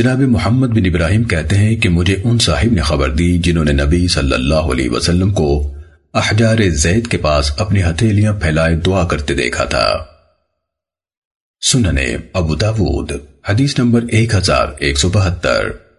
جناب محمد بن ابراہیم کہتے ہیں کہ مجھے ان صاحب نے خبر دی جنہوں نے نبی صلی اللہ علیہ وسلم کو احجار زید کے پاس اپنی ہتھیلیاں پھیلائے دعا کرتے دیکھا تھا۔ سننے ابو داود، حدیث نمبر ایک ہزار ایک سو بہتر۔